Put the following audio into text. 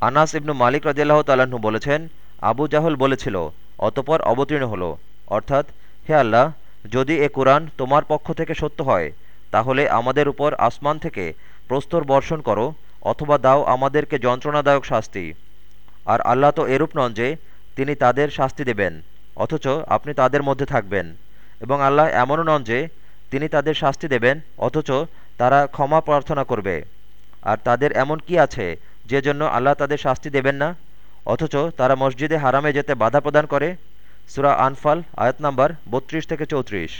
আনাস ইবনু মালিক রাজিয়াল্লাহ তাল্লাহ্ন বলেছেন, আবু জাহল বলেছিল, অতপর অবতীর্ণ হল। অর্থাৎ, হে আল্লাহ, যদি এ কোরআন তোমার পক্ষ থেকে সত্য হয়, তাহলে আমাদের উপর আসমান থেকে প্রস্তর বর্ষণ করো অথবা দাও আমাদেরকে যন্ত্রণাদায়ক শাস্তি। আর আল্লাহ তো এরূপ নন যে, তিনি তাদের শাস্তি দেবেন, অথচ আপনি তাদের মধ্যে থাকবেন। এবং আল্লাহ এমনও নন যে, তিনি তাদের শাস্তি দেবেন, অথচ তারা ক্ষমা প্রার্থনা করবে। আর তাদের এমন কি আছে যে জন্য আল্লাহ তাদের শাস্তি দেবেন না, অথচ তারা মসজিদে হারামে যেতে বাধা প্রদান করে। সুরা আনফাল, আয়াত নাম্বার বত্রিশ থেকে চৌত্রিশ।